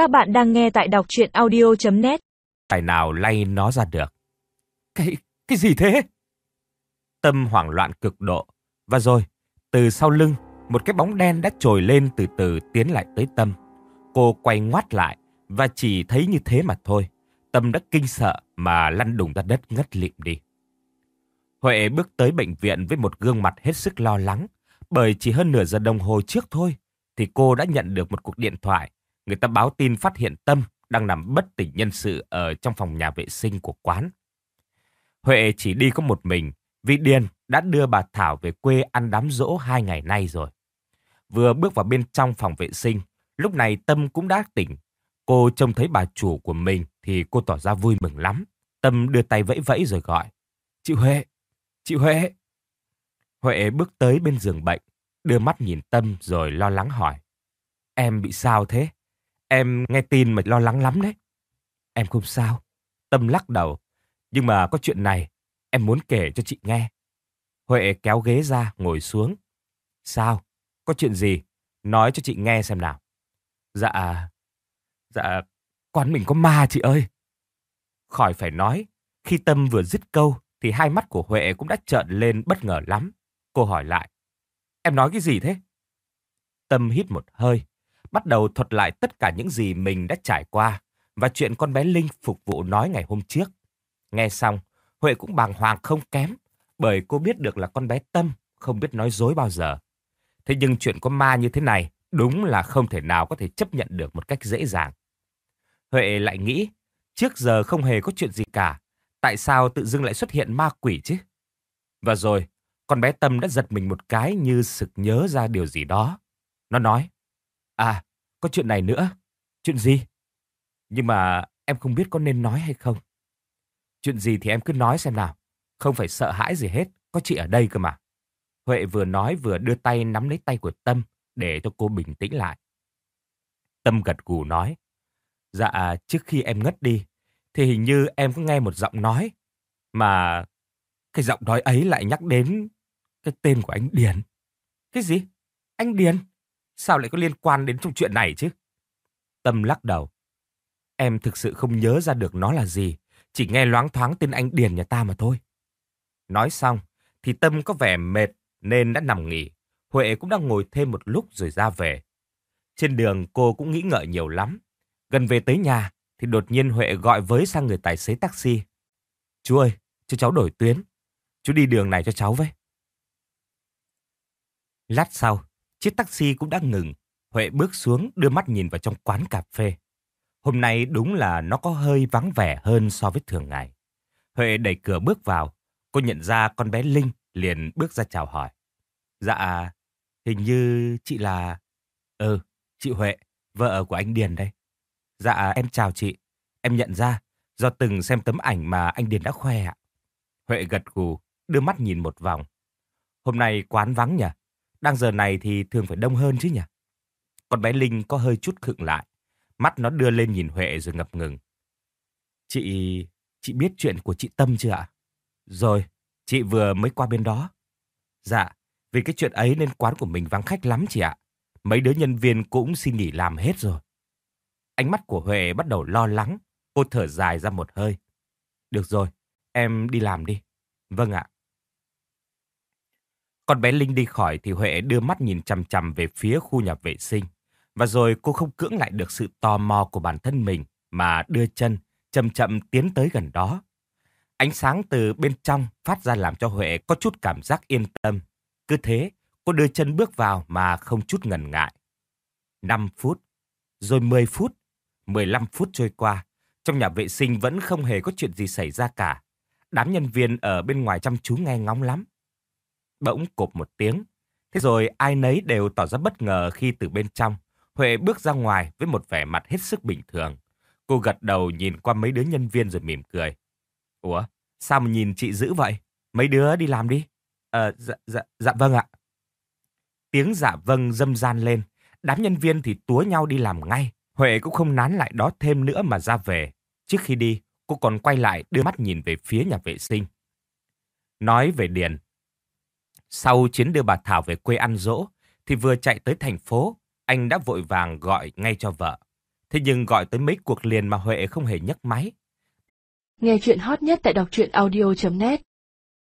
Các bạn đang nghe tại đọc chuyện audio.net Tài nào lay nó ra được. Cái, cái gì thế? Tâm hoảng loạn cực độ. Và rồi, từ sau lưng, một cái bóng đen đã trồi lên từ từ tiến lại tới Tâm. Cô quay ngoắt lại và chỉ thấy như thế mà thôi. Tâm đã kinh sợ mà lăn đùng ra đất ngất lịm đi. Huệ bước tới bệnh viện với một gương mặt hết sức lo lắng. Bởi chỉ hơn nửa giờ đồng hồ trước thôi, thì cô đã nhận được một cuộc điện thoại. Người ta báo tin phát hiện Tâm đang nằm bất tỉnh nhân sự ở trong phòng nhà vệ sinh của quán. Huệ chỉ đi có một mình vì Điền đã đưa bà Thảo về quê ăn đám rỗ hai ngày nay rồi. Vừa bước vào bên trong phòng vệ sinh, lúc này Tâm cũng đã tỉnh. Cô trông thấy bà chủ của mình thì cô tỏ ra vui mừng lắm. Tâm đưa tay vẫy vẫy rồi gọi. Chị Huệ, chị Huệ. Huệ bước tới bên giường bệnh, đưa mắt nhìn Tâm rồi lo lắng hỏi. Em bị sao thế? Em nghe tin mà lo lắng lắm đấy. Em không sao. Tâm lắc đầu. Nhưng mà có chuyện này, em muốn kể cho chị nghe. Huệ kéo ghế ra, ngồi xuống. Sao? Có chuyện gì? Nói cho chị nghe xem nào. Dạ, dạ, quán mình có ma chị ơi. Khỏi phải nói, khi Tâm vừa dứt câu thì hai mắt của Huệ cũng đã trợn lên bất ngờ lắm. Cô hỏi lại, em nói cái gì thế? Tâm hít một hơi, bắt đầu thuật lại tất cả những gì mình đã trải qua và chuyện con bé Linh phục vụ nói ngày hôm trước. Nghe xong, Huệ cũng bàng hoàng không kém, bởi cô biết được là con bé Tâm không biết nói dối bao giờ. Thế nhưng chuyện có ma như thế này đúng là không thể nào có thể chấp nhận được một cách dễ dàng. Huệ lại nghĩ, trước giờ không hề có chuyện gì cả, tại sao tự dưng lại xuất hiện ma quỷ chứ? Và rồi, con bé Tâm đã giật mình một cái như sực nhớ ra điều gì đó. Nó nói, à, có chuyện này nữa. Chuyện gì? Nhưng mà em không biết có nên nói hay không. Chuyện gì thì em cứ nói xem nào. Không phải sợ hãi gì hết, có chị ở đây cơ mà. Huệ vừa nói vừa đưa tay nắm lấy tay của Tâm để cho cô bình tĩnh lại. Tâm gật gù nói, dạ trước khi em ngất đi, thì hình như em có nghe một giọng nói, mà cái giọng nói ấy lại nhắc đến cái tên của anh Điền. Cái gì? Anh Điền? Sao lại có liên quan đến trong chuyện này chứ? Tâm lắc đầu. Em thực sự không nhớ ra được nó là gì, chỉ nghe loáng thoáng tên anh Điền nhà ta mà thôi. Nói xong, thì Tâm có vẻ mệt nên đã nằm nghỉ. Huệ cũng đang ngồi thêm một lúc rồi ra về. Trên đường cô cũng nghĩ ngợi nhiều lắm. Gần về tới nhà thì đột nhiên Huệ gọi với sang người tài xế taxi. Chú ơi, cho cháu đổi tuyến. Chú đi đường này cho cháu với. Lát sau, chiếc taxi cũng đã ngừng. Huệ bước xuống đưa mắt nhìn vào trong quán cà phê. Hôm nay đúng là nó có hơi vắng vẻ hơn so với thường ngày. Huệ đẩy cửa bước vào. Cô nhận ra con bé Linh liền bước ra chào hỏi. Dạ, hình như chị là... Ừ, chị Huệ, vợ của anh Điền đây. Dạ, em chào chị. Em nhận ra, do từng xem tấm ảnh mà anh Điền đã khoe ạ. Huệ gật gù, đưa mắt nhìn một vòng. Hôm nay quán vắng nhỉ? Đang giờ này thì thường phải đông hơn chứ nhỉ? Con bé Linh có hơi chút khựng lại. Mắt nó đưa lên nhìn Huệ rồi ngập ngừng. Chị... chị biết chuyện của chị Tâm chưa ạ? Rồi, chị vừa mới qua bên đó. Dạ, vì cái chuyện ấy nên quán của mình vắng khách lắm chị ạ. Mấy đứa nhân viên cũng xin nghỉ làm hết rồi. Ánh mắt của Huệ bắt đầu lo lắng. Cô thở dài ra một hơi. Được rồi, em đi làm đi. Vâng ạ. Con bé Linh đi khỏi thì Huệ đưa mắt nhìn chằm chằm về phía khu nhà vệ sinh. Và rồi cô không cưỡng lại được sự tò mò của bản thân mình mà đưa chân chậm chậm tiến tới gần đó. Ánh sáng từ bên trong phát ra làm cho Huệ có chút cảm giác yên tâm. Cứ thế, cô đưa chân bước vào mà không chút ngần ngại. 5 phút, rồi 10 phút, 15 phút trôi qua. Trong nhà vệ sinh vẫn không hề có chuyện gì xảy ra cả. Đám nhân viên ở bên ngoài chăm chú nghe ngóng lắm. Bỗng cộp một tiếng. Thế rồi ai nấy đều tỏ ra bất ngờ khi từ bên trong, Huệ bước ra ngoài với một vẻ mặt hết sức bình thường. Cô gật đầu nhìn qua mấy đứa nhân viên rồi mỉm cười. Ủa, sao mà nhìn chị dữ vậy? Mấy đứa đi làm đi. Ờ, dạ, dạ, dạ vâng ạ. Tiếng dạ vâng dâm gian lên. Đám nhân viên thì túa nhau đi làm ngay. Huệ cũng không nán lại đó thêm nữa mà ra về. Trước khi đi, cô còn quay lại đưa mắt nhìn về phía nhà vệ sinh. Nói về Điền. Sau chuyến đưa bà Thảo về quê ăn dỗ, thì vừa chạy tới thành phố, anh đã vội vàng gọi ngay cho vợ. Thế nhưng gọi tới mấy cuộc liền mà Huệ không hề nhấc máy. Nghe chuyện hot nhất tại đọc truyện audio.net